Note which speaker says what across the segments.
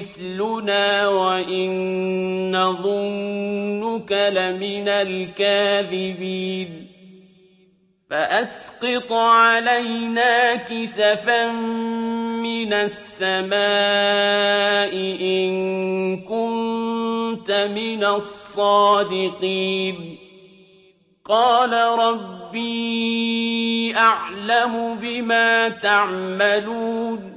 Speaker 1: مثلنا وإن نظنك لمن الكاذبين فأسقط علينا كسفا من السماء إن كنت من الصادقين قال ربي أعلم بما تعملون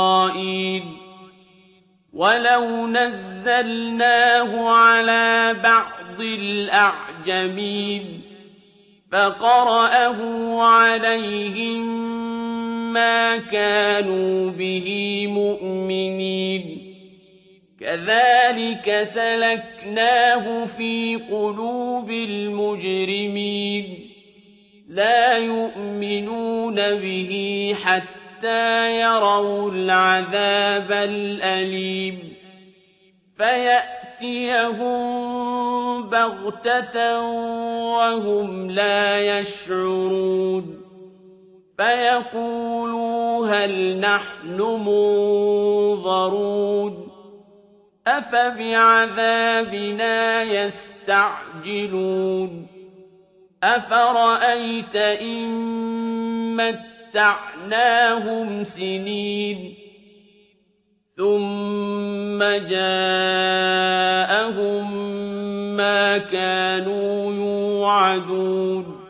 Speaker 1: ولو نزلناه على بعض الأعجمين فقرأه عليهم ما كانوا به مؤمنين كذلك سلكناه في قلوب المجرمين لا يؤمنون به حتى يروا العذاب الأليم فيأتيهم بغتة وهم لا يشعرون فيقولوا هل نحن منظرون أفبعذابنا يستعجلون أفرأيت إن متعناهم سنين ثم جاءهم ما كانوا يوعدون